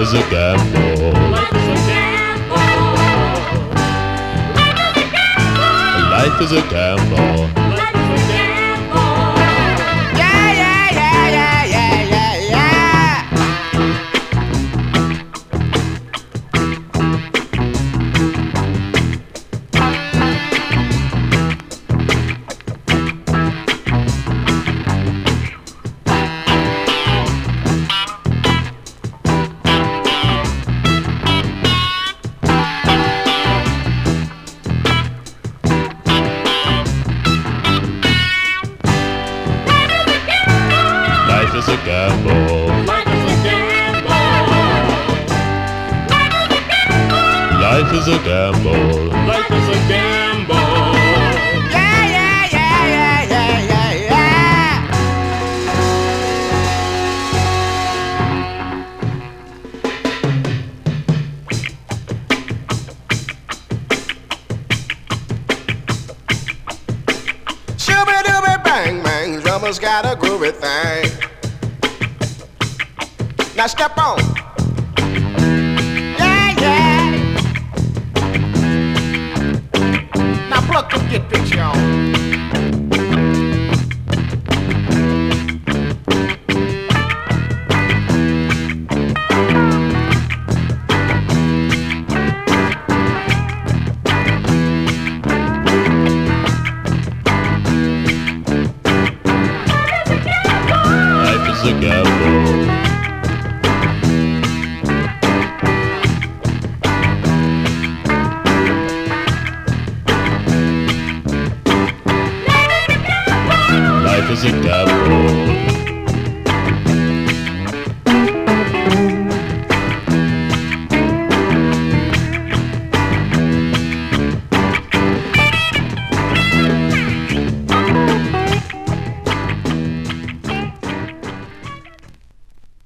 is a gamble. Life is a gamble. Life is a gamble. Life is a gamble. Life is a gamble. Life is a gamble. Life is a gamble. Yeah, yeah, yeah, yeah, yeah, yeah, yeah. Shooby dooby bang bang, drummers got a groovy thing. Now step on. Yeah, yeah. Now pluck them get picture on. Life is a double.